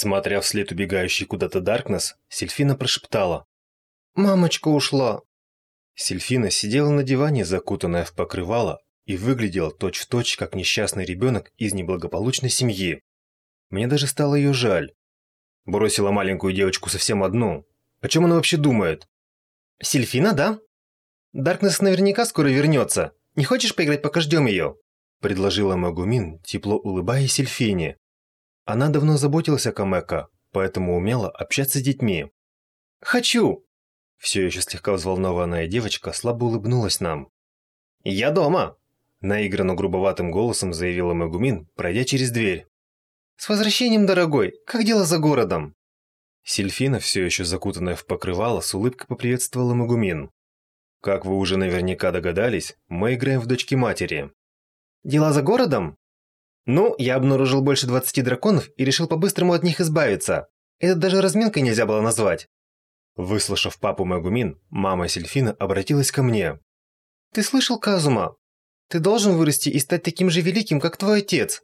Смотря вслед убегающий куда-то Даркнесс, Сельфина прошептала. «Мамочка ушла!» Сельфина сидела на диване, закутанная в покрывало, и выглядела точь-в-точь, точь, как несчастный ребенок из неблагополучной семьи. Мне даже стало ее жаль. Бросила маленькую девочку совсем одну. О чем она вообще думает? «Сельфина, да? Даркнесс наверняка скоро вернется. Не хочешь поиграть, пока ждем ее?» Предложила Магумин, тепло улыбаясь Сельфине. Она давно заботилась о Камека, поэтому умела общаться с детьми. «Хочу!» Все еще слегка взволнованная девочка слабо улыбнулась нам. «Я дома!» Наигранно грубоватым голосом заявила Магумин, пройдя через дверь. «С возвращением, дорогой! Как дела за городом?» Сильфина, все еще закутанная в покрывало, с улыбкой поприветствовала Магумин. «Как вы уже наверняка догадались, мы играем в дочки матери». «Дела за городом?» «Ну, я обнаружил больше 20 драконов и решил по-быстрому от них избавиться. Это даже разминкой нельзя было назвать». Выслушав папу Магумин, мама Сильфина обратилась ко мне. «Ты слышал, Казума? Ты должен вырасти и стать таким же великим, как твой отец».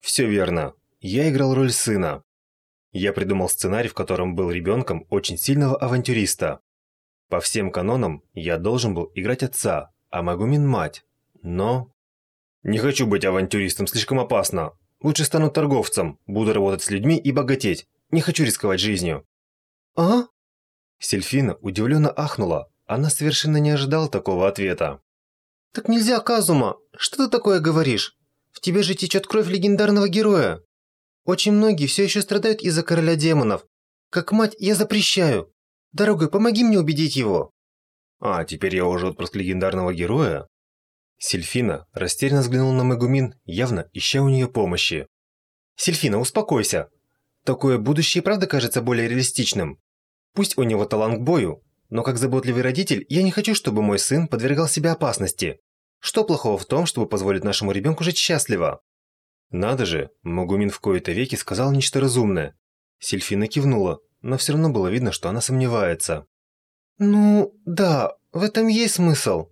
«Все верно. Я играл роль сына. Я придумал сценарий, в котором был ребенком очень сильного авантюриста. По всем канонам я должен был играть отца, а Магумин – мать. Но... Не хочу быть авантюристом, слишком опасно. Лучше стану торговцем, буду работать с людьми и богатеть. Не хочу рисковать жизнью. А? Сельфина удивленно ахнула. Она совершенно не ожидала такого ответа. Так нельзя, Казума. Что ты такое говоришь? В тебе же течет кровь легендарного героя. Очень многие все еще страдают из-за короля демонов. Как мать, я запрещаю. Дорогой, помоги мне убедить его. А, теперь я уже отпрыск легендарного героя? Сильфина растерянно взглянула на Мегумин, явно ища у нее помощи. «Сильфина, успокойся. Такое будущее правда кажется более реалистичным. Пусть у него талант к бою, но как заботливый родитель, я не хочу, чтобы мой сын подвергал себя опасности. Что плохого в том, чтобы позволить нашему ребенку жить счастливо?» «Надо же, Магумин в кои-то веки сказал нечто разумное». Сильфина кивнула, но все равно было видно, что она сомневается. «Ну, да, в этом есть смысл.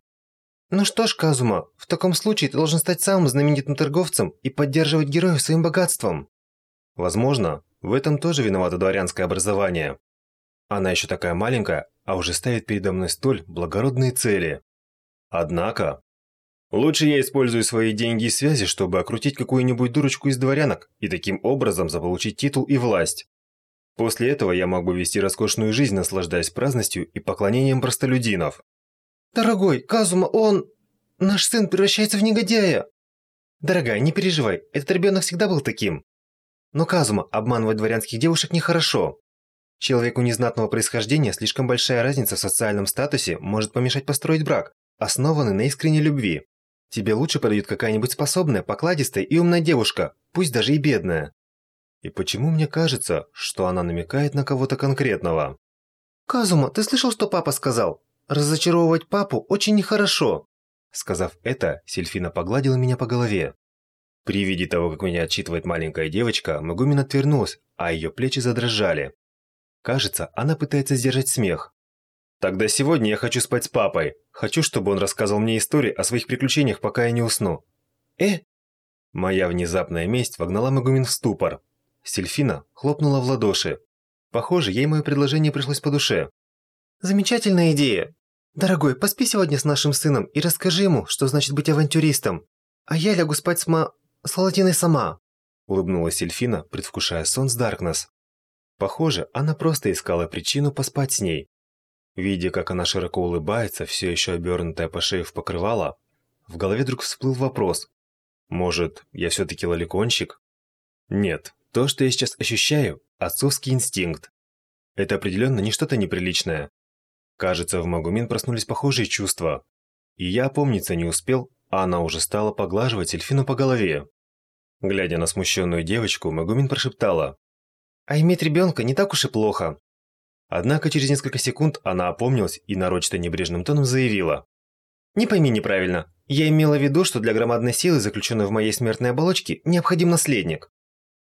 Ну что ж, Казума, в таком случае ты должен стать самым знаменитым торговцем и поддерживать героев своим богатством. Возможно, в этом тоже виновато дворянское образование. Она еще такая маленькая, а уже ставит передо мной столь благородные цели. Однако, лучше я использую свои деньги и связи, чтобы окрутить какую-нибудь дурочку из дворянок и таким образом заполучить титул и власть. После этого я могу вести роскошную жизнь, наслаждаясь праздностью и поклонением простолюдинов. «Дорогой, Казума, он... Наш сын превращается в негодяя!» «Дорогая, не переживай, этот ребенок всегда был таким. Но, Казума, обманывать дворянских девушек нехорошо. Человеку незнатного происхождения слишком большая разница в социальном статусе может помешать построить брак, основанный на искренней любви. Тебе лучше подойдет какая-нибудь способная, покладистая и умная девушка, пусть даже и бедная. И почему мне кажется, что она намекает на кого-то конкретного? Казума, ты слышал, что папа сказал? Разочаровывать папу очень нехорошо. Сказав это, Сельфина погладила меня по голове. При виде того, как меня отчитывает маленькая девочка, Магумин отвернулась, а ее плечи задрожали. Кажется, она пытается сдержать смех. Тогда сегодня я хочу спать с папой. Хочу, чтобы он рассказывал мне истории о своих приключениях, пока я не усну. Э? Моя внезапная месть вогнала Магумин в ступор. Сельфина хлопнула в ладоши. Похоже, ей мое предложение пришлось по душе. Замечательная идея. Дорогой, поспи сегодня с нашим сыном и расскажи ему, что значит быть авантюристом. А я лягу спать с ма... с Латиной сама. Улыбнулась Сельфина, предвкушая сон с Даркнесс. Похоже, она просто искала причину поспать с ней. Видя, как она широко улыбается, все еще обернутая по шее в покрывало, в голове вдруг всплыл вопрос. Может, я все-таки лоликонщик? Нет, то, что я сейчас ощущаю, отцовский инстинкт. Это определенно не что-то неприличное. Кажется, в Магумин проснулись похожие чувства. И я опомниться не успел, а она уже стала поглаживать Эльфину по голове. Глядя на смущенную девочку, Магумин прошептала. «А иметь ребенка не так уж и плохо». Однако через несколько секунд она опомнилась и нарочито небрежным тоном заявила. «Не пойми неправильно. Я имела в виду, что для громадной силы, заключенной в моей смертной оболочке, необходим наследник».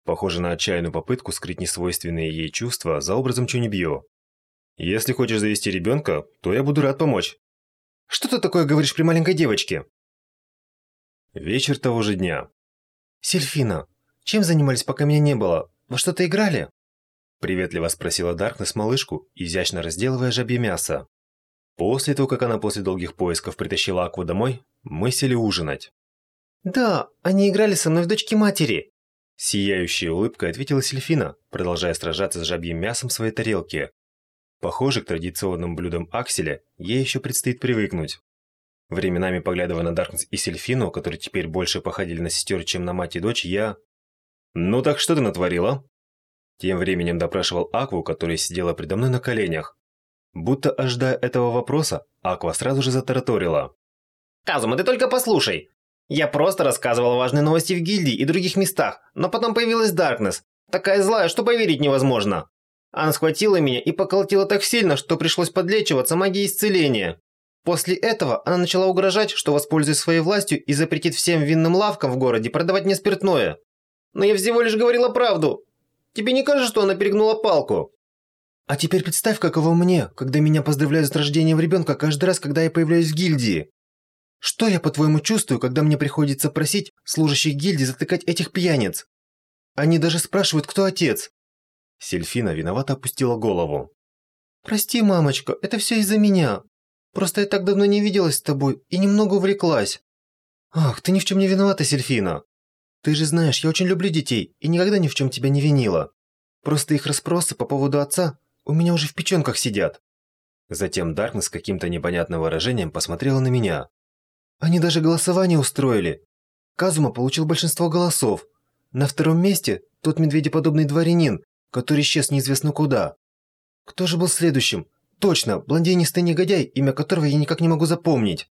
Похоже на отчаянную попытку скрыть несвойственные ей чувства за образом Чунибьё. Если хочешь завести ребенка, то я буду рад помочь. Что ты такое говоришь при маленькой девочке? Вечер того же дня. Сельфина, чем занимались, пока меня не было? во что-то играли?» Приветливо спросила Даркнесс малышку, изящно разделывая жабье мясо. После того, как она после долгих поисков притащила Акву домой, мы сели ужинать. «Да, они играли со мной в дочке матери!» Сияющей улыбкой ответила Сельфина, продолжая сражаться с жабьим мясом в своей тарелке. Похоже, к традиционным блюдам Акселя ей еще предстоит привыкнуть. Временами поглядывая на Даркнесс и Сельфину, которые теперь больше походили на сестер, чем на мать и дочь, я... «Ну так что ты натворила?» Тем временем допрашивал Акву, которая сидела предо мной на коленях. Будто ожидая этого вопроса, Аква сразу же затараторила. «Казума, ты только послушай! Я просто рассказывал важные новости в гильдии и других местах, но потом появилась Даркнесс, такая злая, что поверить невозможно. Она схватила меня и поколотила так сильно, что пришлось подлечиваться магией исцеления. После этого она начала угрожать, что воспользуется своей властью и запретит всем винным лавкам в городе продавать мне спиртное. Но я всего лишь говорила правду. Тебе не кажется, что она перегнула палку? А теперь представь, каково мне, когда меня поздравляют с рождением ребенка каждый раз, когда я появляюсь в гильдии. Что я, по-твоему, чувствую, когда мне приходится просить служащих гильдии затыкать этих пьяниц? Они даже спрашивают, кто отец. Сельфина виновато опустила голову. «Прости, мамочка, это все из-за меня. Просто я так давно не виделась с тобой и немного увлеклась». «Ах, ты ни в чем не виновата, Сельфина. Ты же знаешь, я очень люблю детей и никогда ни в чем тебя не винила. Просто их расспросы по поводу отца у меня уже в печенках сидят». Затем Даркнесс с каким-то непонятным выражением посмотрела на меня. Они даже голосование устроили. Казума получил большинство голосов. На втором месте тот медведеподобный дворянин, который исчез неизвестно куда. Кто же был следующим? Точно, блондинистый негодяй, имя которого я никак не могу запомнить.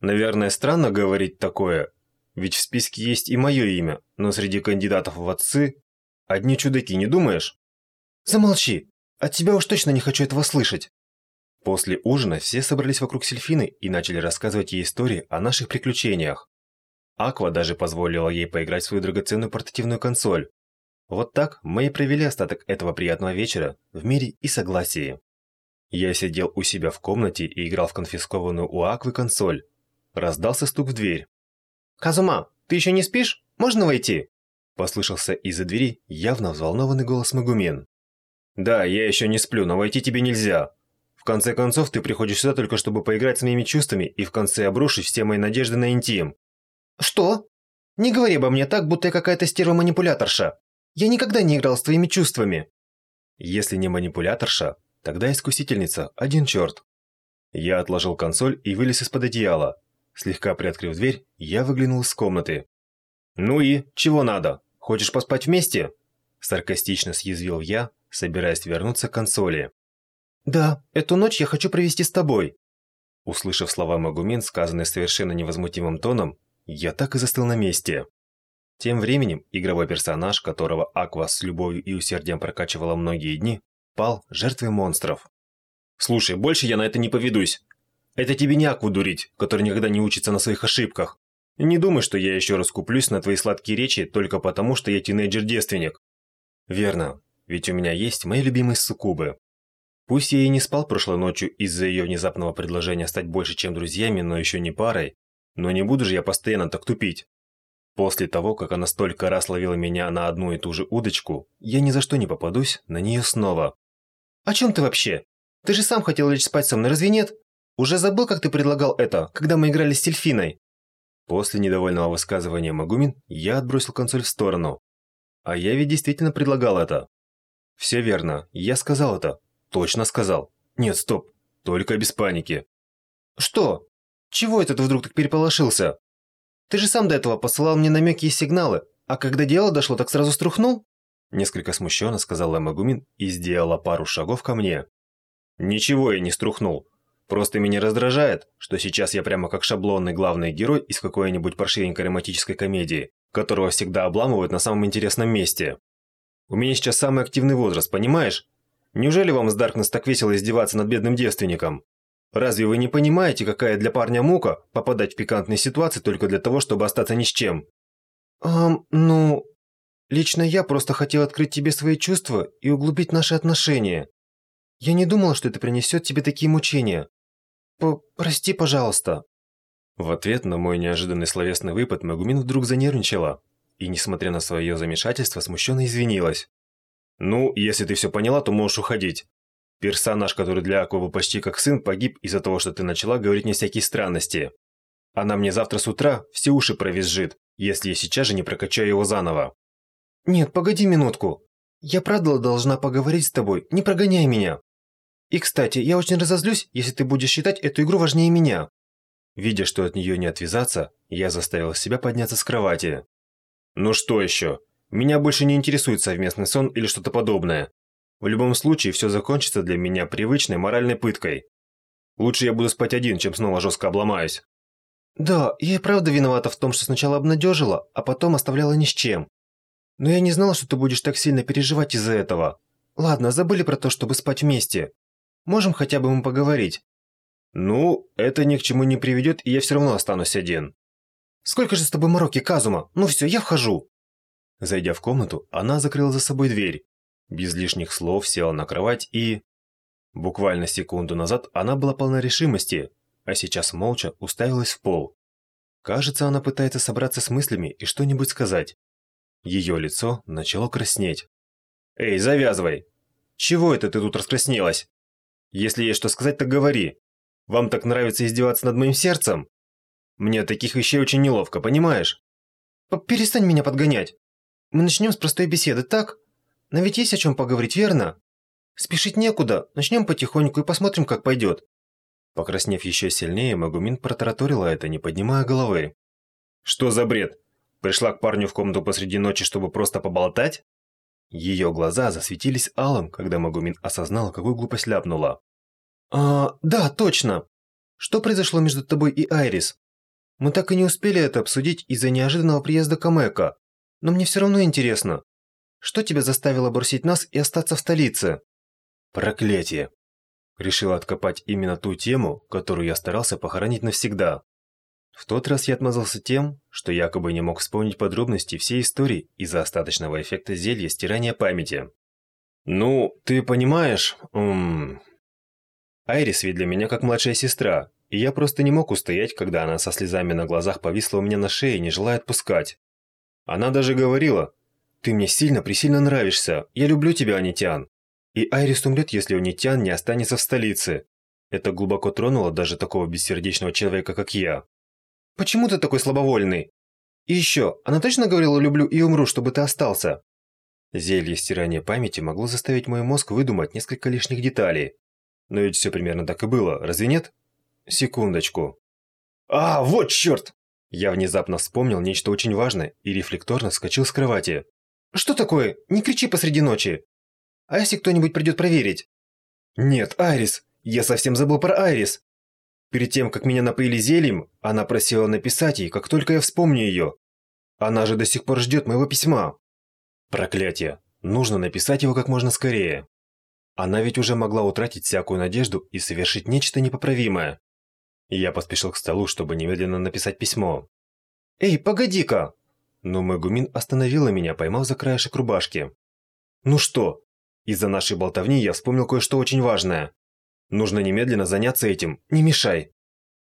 Наверное, странно говорить такое, ведь в списке есть и мое имя, но среди кандидатов в отцы одни чудаки, не думаешь? Замолчи, от тебя уж точно не хочу этого слышать. После ужина все собрались вокруг Сельфины и начали рассказывать ей истории о наших приключениях. Аква даже позволила ей поиграть в свою драгоценную портативную консоль. Вот так мы и провели остаток этого приятного вечера в мире и согласии. Я сидел у себя в комнате и играл в конфискованную у Аквы консоль. Раздался стук в дверь. «Казума, ты еще не спишь? Можно войти?» Послышался из-за двери явно взволнованный голос Магумен. «Да, я еще не сплю, но войти тебе нельзя. В конце концов, ты приходишь сюда только чтобы поиграть с моими чувствами и в конце обрушить все мои надежды на интим». «Что? Не говори обо мне так, будто я какая-то стерва-манипуляторша. Я никогда не играл с твоими чувствами». «Если не манипуляторша, тогда искусительница, один черт». Я отложил консоль и вылез из-под одеяла. Слегка приоткрыв дверь, я выглянул из комнаты. «Ну и, чего надо? Хочешь поспать вместе?» Саркастично съязвил я, собираясь вернуться к консоли. «Да, эту ночь я хочу провести с тобой». Услышав слова Магумин, сказанные совершенно невозмутимым тоном, я так и застыл на месте. Тем временем игровой персонаж, которого Аква с любовью и усердием прокачивала многие дни, пал жертвой монстров. «Слушай, больше я на это не поведусь. Это тебе не Акву дурить, который никогда не учится на своих ошибках. Не думай, что я еще раз куплюсь на твои сладкие речи только потому, что я тинейджер-девственник». «Верно, ведь у меня есть мои любимые суккубы. Пусть я и не спал прошлой ночью из-за ее внезапного предложения стать больше, чем друзьями, но еще не парой, но не буду же я постоянно так тупить. После того, как она столько раз ловила меня на одну и ту же удочку, я ни за что не попадусь на нее снова. «О чем ты вообще? Ты же сам хотел лечь спать со мной, разве нет? Уже забыл, как ты предлагал это, когда мы играли с Сельфиной?» После недовольного высказывания Магумин я отбросил консоль в сторону. А я ведь действительно предлагал это. Все верно, я сказал это, Точно сказал. Нет, стоп. Только без паники. Что? Чего это ты вдруг так переполошился? Ты же сам до этого посылал мне намеки и сигналы, а когда дело дошло, так сразу струхнул? Несколько смущенно сказала Магумин и сделала пару шагов ко мне. Ничего я не струхнул. Просто меня раздражает, что сейчас я прямо как шаблонный главный герой из какой-нибудь паршивенькой романтической комедии, которого всегда обламывают на самом интересном месте. У меня сейчас самый активный возраст, понимаешь? Неужели вам с Даркнесс так весело издеваться над бедным девственником? Разве вы не понимаете, какая для парня мука попадать в пикантные ситуации только для того, чтобы остаться ни с чем? Ам, ну... Лично я просто хотел открыть тебе свои чувства и углубить наши отношения. Я не думала, что это принесет тебе такие мучения. П прости, пожалуйста. В ответ на мой неожиданный словесный выпад Магумин вдруг занервничала и, несмотря на свое замешательство, смущенно извинилась. Ну, если ты все поняла, то можешь уходить. Персонаж, который для Аквы почти как сын, погиб из-за того, что ты начала говорить мне всякие странности. Она мне завтра с утра все уши провизжит, если я сейчас же не прокачаю его заново. Нет, погоди минутку. Я правда должна поговорить с тобой, не прогоняй меня. И, кстати, я очень разозлюсь, если ты будешь считать эту игру важнее меня. Видя, что от нее не отвязаться, я заставил себя подняться с кровати. Ну что еще? Меня больше не интересует совместный сон или что-то подобное. В любом случае, все закончится для меня привычной моральной пыткой. Лучше я буду спать один, чем снова жестко обломаюсь. Да, я и правда виновата в том, что сначала обнадежила, а потом оставляла ни с чем. Но я не знала, что ты будешь так сильно переживать из-за этого. Ладно, забыли про то, чтобы спать вместе. Можем хотя бы мы поговорить. Ну, это ни к чему не приведет, и я все равно останусь один. Сколько же с тобой мороки, Казума? Ну все, я вхожу. Зайдя в комнату, она закрыла за собой дверь. Без лишних слов села на кровать и... Буквально секунду назад она была полна решимости, а сейчас молча уставилась в пол. Кажется, она пытается собраться с мыслями и что-нибудь сказать. Ее лицо начало краснеть. «Эй, завязывай! Чего это ты тут раскраснелась? Если есть что сказать, так говори. Вам так нравится издеваться над моим сердцем? Мне таких вещей очень неловко, понимаешь?» «Перестань меня подгонять. Мы начнем с простой беседы, так? Но ведь есть о чем поговорить, верно? Спешить некуда, начнем потихоньку и посмотрим, как пойдет». Покраснев еще сильнее, Магумин протараторила это, не поднимая головы. «Что за бред? Пришла к парню в комнату посреди ночи, чтобы просто поболтать?» Ее глаза засветились алым, когда Магумин осознала, какую глупость ляпнула. «А, да, точно. Что произошло между тобой и Айрис? Мы так и не успели это обсудить из-за неожиданного приезда Камека. Но мне все равно интересно. Что тебя заставило бросить нас и остаться в столице?» «Проклятие!» Решил откопать именно ту тему, которую я старался похоронить навсегда. В тот раз я отмазался тем, что якобы не мог вспомнить подробности всей истории из-за остаточного эффекта зелья стирания памяти. Ну, ты понимаешь, ум... Айрис ведь для меня как младшая сестра, и я просто не мог устоять, когда она со слезами на глазах повисла у меня на шее, не желая отпускать. Она даже говорила, «Ты мне сильно-пресильно нравишься, я люблю тебя, Анитян». И Айрис умрет, если Анитян не останется в столице. Это глубоко тронуло даже такого бессердечного человека, как я. «Почему ты такой слабовольный? И еще, она точно говорила «люблю и умру, чтобы ты остался»?» Зелье стирания памяти могло заставить мой мозг выдумать несколько лишних деталей, но ведь все примерно так и было, разве нет? Секундочку. А, вот черт! Я внезапно вспомнил нечто очень важное и рефлекторно вскочил с кровати. Что такое? Не кричи посреди ночи. А если кто-нибудь придет проверить? Нет, Айрис. Я совсем забыл про Айрис. Перед тем, как меня напоили зельем, она просила написать ей, как только я вспомню ее. Она же до сих пор ждет моего письма. Проклятие. Нужно написать его как можно скорее. Она ведь уже могла утратить всякую надежду и совершить нечто непоправимое. Я поспешил к столу, чтобы немедленно написать письмо. «Эй, погоди-ка!» Но Мэгумин остановила меня, поймав за краешек рубашки. «Ну что? Из-за нашей болтовни я вспомнил кое-что очень важное. Нужно немедленно заняться этим, не мешай!»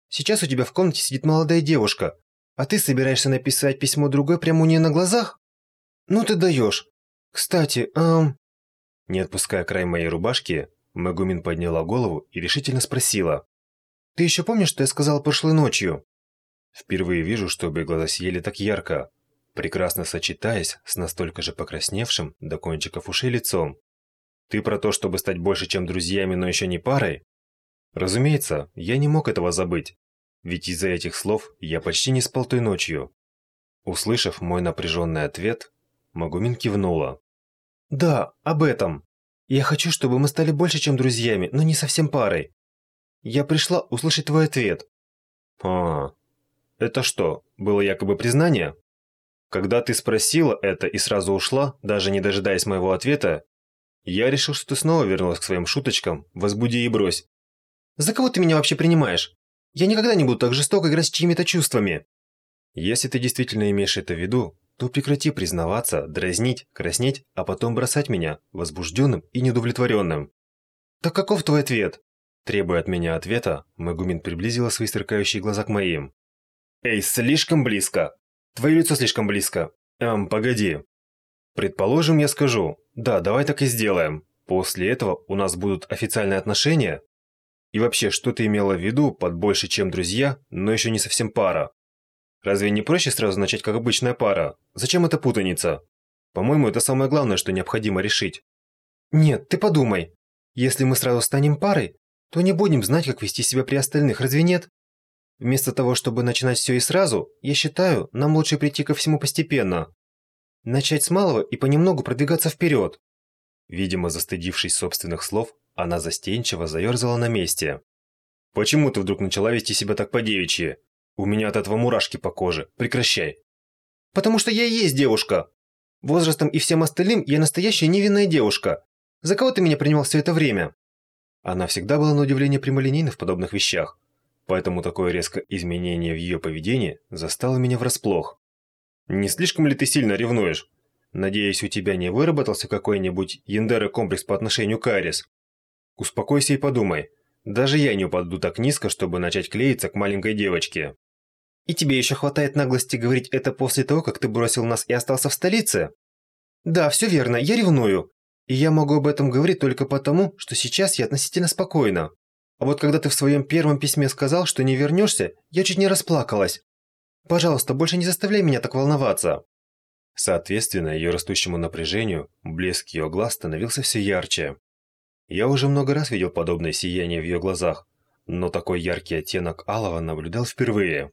«Сейчас у тебя в комнате сидит молодая девушка, а ты собираешься написать письмо другой прямо у нее на глазах? Ну ты даешь. Кстати, эм, не отпуская край моей рубашки, Магумин подняла голову и решительно спросила. «Ты еще помнишь, что я сказал прошлой ночью?» Впервые вижу, чтобы глаза съели так ярко, прекрасно сочетаясь с настолько же покрасневшим до кончиков ушей лицом. «Ты про то, чтобы стать больше, чем друзьями, но еще не парой?» Разумеется, я не мог этого забыть, ведь из-за этих слов я почти не спал той ночью. Услышав мой напряженный ответ, Магумин кивнула. Да, об этом. Я хочу, чтобы мы стали больше, чем друзьями, но не совсем парой. Я пришла услышать твой ответ. А, это что, было якобы признание? Когда ты спросила это и сразу ушла, даже не дожидаясь моего ответа, я решил, что ты снова вернулась к своим шуточкам, возбуди и брось. За кого ты меня вообще принимаешь? Я никогда не буду так жестоко играть с чьими-то чувствами. Если ты действительно имеешь это в виду, то прекрати признаваться, дразнить, краснеть, а потом бросать меня, возбужденным и неудовлетворенным. Так каков твой ответ? Требуя от меня ответа, Магумин приблизила свои сверкающие глаза к моим. Эй, слишком близко! Твое лицо слишком близко. Эм, погоди. Предположим, я скажу, да, давай так и сделаем. После этого у нас будут официальные отношения? И вообще, что ты имела в виду под больше, чем друзья, но еще не совсем пара? Разве не проще сразу начать как обычная пара? Зачем эта путаница? По-моему, это самое главное, что необходимо решить. Нет, ты подумай. Если мы сразу станем парой, то не будем знать, как вести себя при остальных, разве нет? Вместо того, чтобы начинать все и сразу, я считаю, нам лучше прийти ко всему постепенно. Начать с малого и понемногу продвигаться вперед. Видимо, застыдившись собственных слов, она застенчиво заерзала на месте. «Почему ты вдруг начала вести себя так по-девичьи? У меня от этого мурашки по коже. Прекращай». «Потому что я и есть девушка. Возрастом и всем остальным я настоящая невинная девушка. За кого ты меня принимал все это время?» Она всегда была на удивление прямолинейна в подобных вещах, поэтому такое резкое изменение в ее поведении застало меня врасплох. «Не слишком ли ты сильно ревнуешь? Надеюсь, у тебя не выработался какой-нибудь яндера-комплекс по отношению к Арис? Успокойся и подумай. Даже я не упаду так низко, чтобы начать клеиться к маленькой девочке». «И тебе еще хватает наглости говорить это после того, как ты бросил нас и остался в столице?» «Да, все верно, я ревную. И я могу об этом говорить только потому, что сейчас я относительно спокойна. А вот когда ты в своем первом письме сказал, что не вернешься, я чуть не расплакалась. Пожалуйста, больше не заставляй меня так волноваться». Соответственно, ее растущему напряжению, блеск ее глаз становился все ярче. Я уже много раз видел подобное сияние в ее глазах, но такой яркий оттенок алого наблюдал впервые.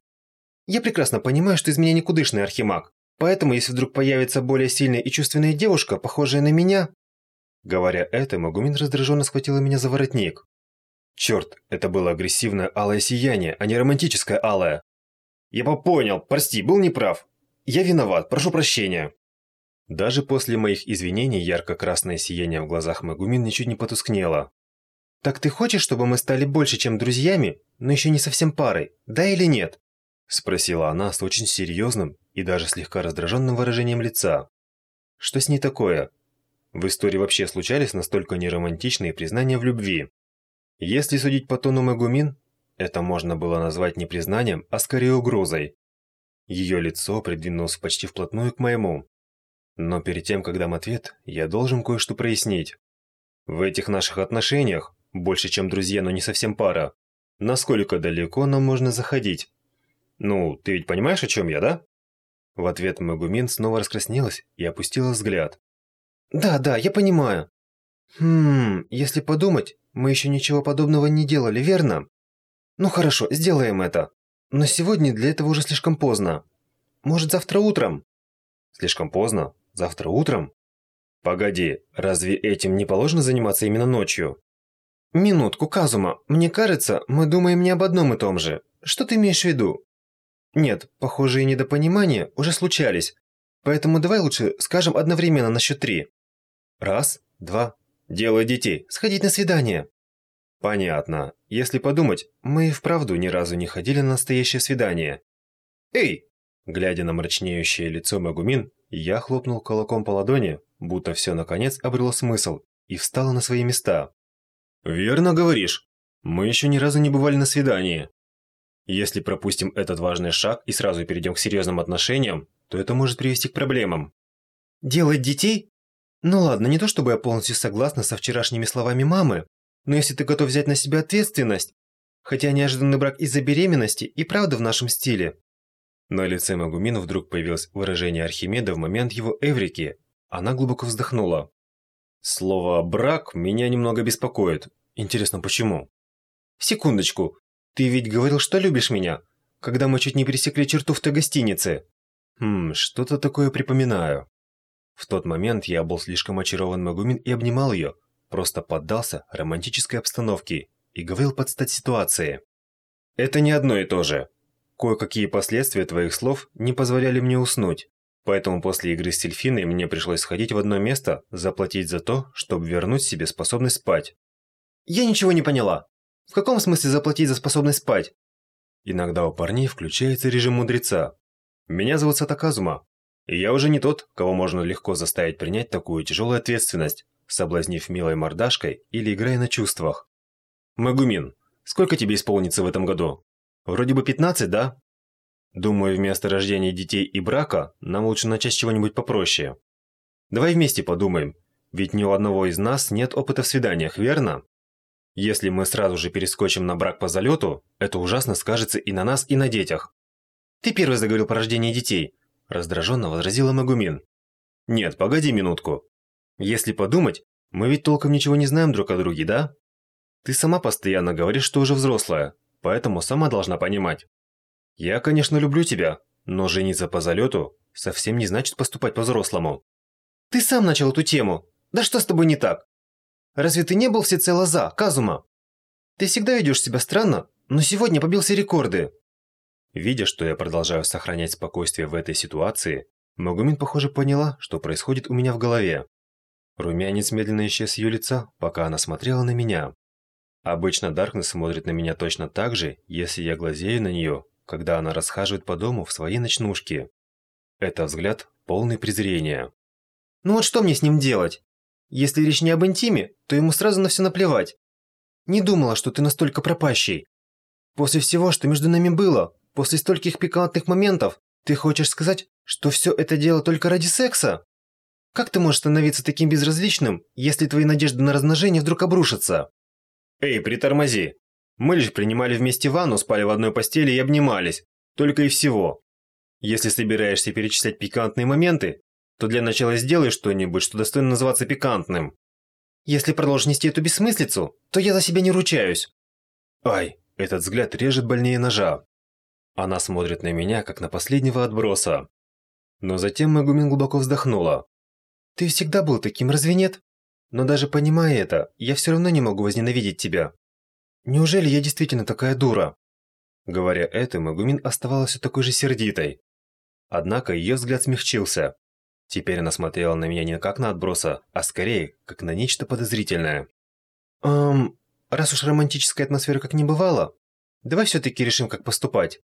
«Я прекрасно понимаю, что из меня никудышный архимаг, поэтому если вдруг появится более сильная и чувственная девушка, похожая на меня, Говоря это, Магумин раздраженно схватила меня за воротник. Черт, это было агрессивное алое сияние, а не романтическое алое. Я понял, прости, был неправ. Я виноват, прошу прощения. Даже после моих извинений ярко-красное сияние в глазах Магумин ничуть не потускнело. «Так ты хочешь, чтобы мы стали больше, чем друзьями, но еще не совсем парой, да или нет?» Спросила она с очень серьезным и даже слегка раздраженным выражением лица. Что с ней такое? В истории вообще случались настолько неромантичные признания в любви. Если судить по тону Мегумин, это можно было назвать не признанием, а скорее угрозой. Ее лицо придвинулось почти вплотную к моему. Но перед тем, как дам ответ, я должен кое-что прояснить. В этих наших отношениях, больше чем друзья, но не совсем пара, насколько далеко нам можно заходить? Ну, ты ведь понимаешь, о чем я, да? В ответ Магумин снова раскраснелась и опустила взгляд. Да, да, я понимаю. Хм, если подумать, мы еще ничего подобного не делали, верно? Ну хорошо, сделаем это. Но сегодня для этого уже слишком поздно. Может, завтра утром? Слишком поздно? Завтра утром? Погоди, разве этим не положено заниматься именно ночью? Минутку, Казума. Мне кажется, мы думаем не об одном и том же. Что ты имеешь в виду? Нет, похожие недопонимания уже случались. Поэтому давай лучше скажем одновременно на счет три. Раз, два. Дело детей. Сходить на свидание. Понятно. Если подумать, мы и вправду ни разу не ходили на настоящее свидание. Эй! Глядя на мрачнеющее лицо Магумин, я хлопнул кулаком по ладони, будто все наконец обрело смысл, и встало на свои места. «Верно говоришь. Мы еще ни разу не бывали на свидании. Если пропустим этот важный шаг и сразу перейдем к серьезным отношениям, то это может привести к проблемам». «Делать детей? Ну ладно, не то чтобы я полностью согласна со вчерашними словами мамы, но если ты готов взять на себя ответственность, хотя неожиданный брак из-за беременности и правда в нашем стиле. На лице Магумина вдруг появилось выражение Архимеда в момент его эврики. Она глубоко вздохнула. Слово «брак» меня немного беспокоит. Интересно, почему? Секундочку. Ты ведь говорил, что любишь меня, когда мы чуть не пересекли черту в той гостинице. Хм, что-то такое припоминаю. В тот момент я был слишком очарован Магумин и обнимал ее, просто поддался романтической обстановке и говорил под стать ситуации. Это не одно и то же. Кое-какие последствия твоих слов не позволяли мне уснуть, поэтому после игры с Сельфиной мне пришлось сходить в одно место, заплатить за то, чтобы вернуть себе способность спать. Я ничего не поняла. В каком смысле заплатить за способность спать? Иногда у парней включается режим мудреца. Меня зовут Сатаказума, и я уже не тот, кого можно легко заставить принять такую тяжелую ответственность, соблазнив милой мордашкой или играя на чувствах. Магумин, сколько тебе исполнится в этом году? Вроде бы 15, да? Думаю, вместо рождения детей и брака нам лучше начать чего-нибудь попроще. Давай вместе подумаем, ведь ни у одного из нас нет опыта в свиданиях, верно? Если мы сразу же перескочим на брак по залету, это ужасно скажется и на нас, и на детях. Ты первый заговорил про рождение детей, раздраженно возразила Магумин. Нет, погоди минутку. Если подумать, мы ведь толком ничего не знаем друг о друге, да? Ты сама постоянно говоришь, что уже взрослая, поэтому сама должна понимать. Я, конечно, люблю тебя, но жениться по залету совсем не значит поступать по-взрослому. Ты сам начал эту тему. Да что с тобой не так? Разве ты не был всецело за, Казума? Ты всегда ведешь себя странно, но сегодня побил все рекорды. Видя, что я продолжаю сохранять спокойствие в этой ситуации, Магумин, похоже, поняла, что происходит у меня в голове. Румянец медленно исчез с ее лица, пока она смотрела на меня. Обычно Даркнесс смотрит на меня точно так же, если я глазею на нее, когда она расхаживает по дому в своей ночнушке. Это взгляд полный презрения. Ну вот что мне с ним делать? Если речь не об интиме, то ему сразу на все наплевать. Не думала, что ты настолько пропащий. После всего, что между нами было, после стольких пикантных моментов, ты хочешь сказать, что все это дело только ради секса? Как ты можешь становиться таким безразличным, если твои надежды на размножение вдруг обрушатся? Эй, притормози. Мы лишь принимали вместе ванну, спали в одной постели и обнимались. Только и всего. Если собираешься перечислять пикантные моменты, то для начала сделай что-нибудь, что достойно называться пикантным. Если продолжишь нести эту бессмыслицу, то я за себя не ручаюсь. Ай, этот взгляд режет больнее ножа. Она смотрит на меня, как на последнего отброса. Но затем Магумин глубоко вздохнула. Ты всегда был таким, разве нет? Но даже понимая это, я все равно не могу возненавидеть тебя. Неужели я действительно такая дура? Говоря это, Магумин оставалась все такой же сердитой. Однако ее взгляд смягчился. Теперь она смотрела на меня не как на отброса, а скорее, как на нечто подозрительное. «Эм, раз уж романтическая атмосфера как не бывало, давай все-таки решим, как поступать».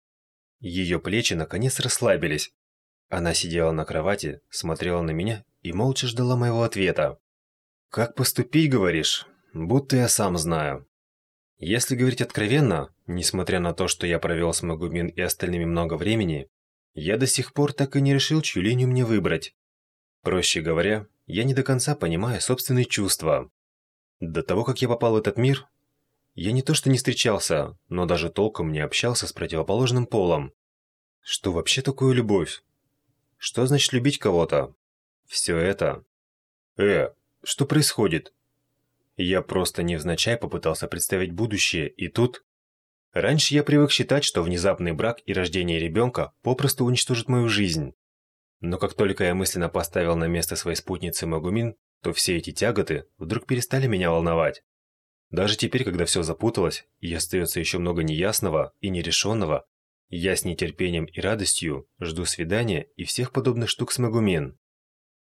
Ее плечи наконец расслабились. Она сидела на кровати, смотрела на меня и молча ждала моего ответа. «Как поступить, говоришь? Будто я сам знаю». Если говорить откровенно, несмотря на то, что я провел с Магумин и остальными много времени, я до сих пор так и не решил, чью линию мне выбрать. Проще говоря, я не до конца понимаю собственные чувства. До того, как я попал в этот мир, я не то что не встречался, но даже толком не общался с противоположным полом. Что вообще такое любовь? Что значит любить кого-то? Все это... Э, что происходит? Я просто невзначай попытался представить будущее, и тут... Раньше я привык считать, что внезапный брак и рождение ребенка попросту уничтожит мою жизнь. Но как только я мысленно поставил на место своей спутницы Магумин, то все эти тяготы вдруг перестали меня волновать. Даже теперь, когда все запуталось и остается еще много неясного и нерешенного, я с нетерпением и радостью жду свидания и всех подобных штук с Магумин.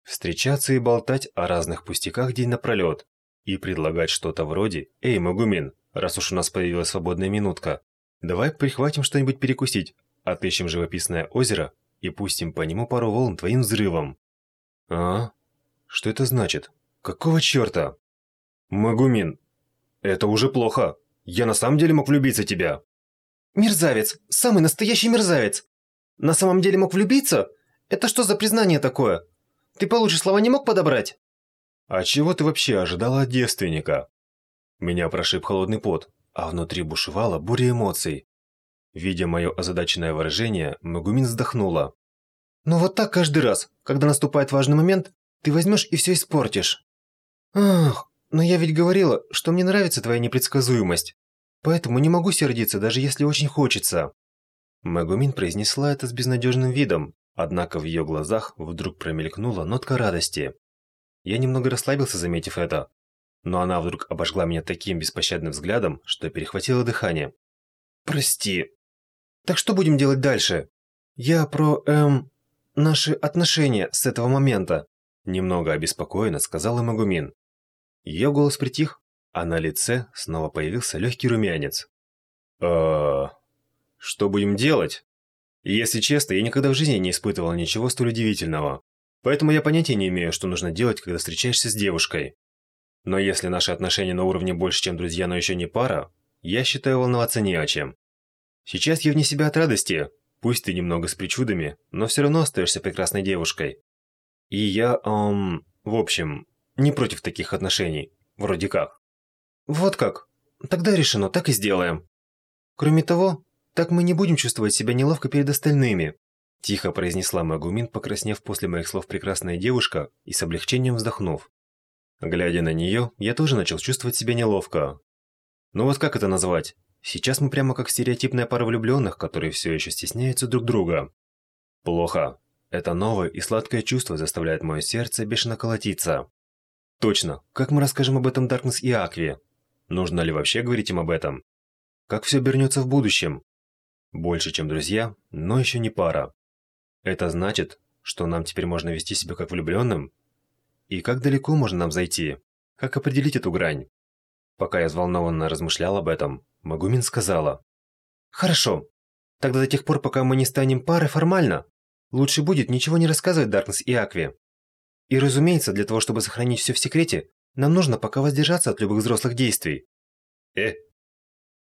Встречаться и болтать о разных пустяках день напролет и предлагать что-то вроде «Эй, Магумин, раз уж у нас появилась свободная минутка, давай прихватим что-нибудь перекусить, отыщем живописное озеро и пустим по нему пару волн твоим взрывом. А? Что это значит? Какого черта? Магумин, это уже плохо. Я на самом деле мог влюбиться в тебя. Мерзавец, самый настоящий мерзавец. На самом деле мог влюбиться? Это что за признание такое? Ты получше слова не мог подобрать? А чего ты вообще ожидала от девственника? Меня прошиб холодный пот, а внутри бушевала буря эмоций. Видя мое озадаченное выражение, Магумин вздохнула. «Ну вот так каждый раз, когда наступает важный момент, ты возьмешь и все испортишь». «Ах, но я ведь говорила, что мне нравится твоя непредсказуемость, поэтому не могу сердиться, даже если очень хочется». Магумин произнесла это с безнадежным видом, однако в ее глазах вдруг промелькнула нотка радости. Я немного расслабился, заметив это, но она вдруг обожгла меня таким беспощадным взглядом, что перехватило дыхание. «Прости», так что будем делать дальше? Я про, эм, наши отношения с этого момента. Немного обеспокоенно сказала Магумин. Ее голос притих, а на лице снова появился легкий румянец. э что будем делать? Если честно, я никогда в жизни не испытывал ничего столь удивительного. Поэтому я понятия не имею, что нужно делать, когда встречаешься с девушкой. Но если наши отношения на уровне больше, чем друзья, но еще не пара, я считаю волноваться не о чем. Сейчас я вне себя от радости. Пусть ты немного с причудами, но все равно остаешься прекрасной девушкой. И я, эм, в общем, не против таких отношений. Вроде как. Вот как? Тогда решено, так и сделаем. Кроме того, так мы не будем чувствовать себя неловко перед остальными. Тихо произнесла Магумин, покраснев после моих слов прекрасная девушка и с облегчением вздохнув. Глядя на нее, я тоже начал чувствовать себя неловко. Ну вот как это назвать? Сейчас мы прямо как стереотипная пара влюбленных, которые все еще стесняются друг друга. Плохо. Это новое и сладкое чувство заставляет мое сердце бешено колотиться. Точно, как мы расскажем об этом Даркнесс и Акве? Нужно ли вообще говорить им об этом? Как все обернется в будущем? Больше, чем друзья, но еще не пара. Это значит, что нам теперь можно вести себя как влюбленным? И как далеко можно нам зайти? Как определить эту грань? Пока я взволнованно размышлял об этом, Магумин сказала. «Хорошо. Тогда до тех пор, пока мы не станем парой формально, лучше будет ничего не рассказывать Даркнесс и Акве. И разумеется, для того, чтобы сохранить все в секрете, нам нужно пока воздержаться от любых взрослых действий». «Э,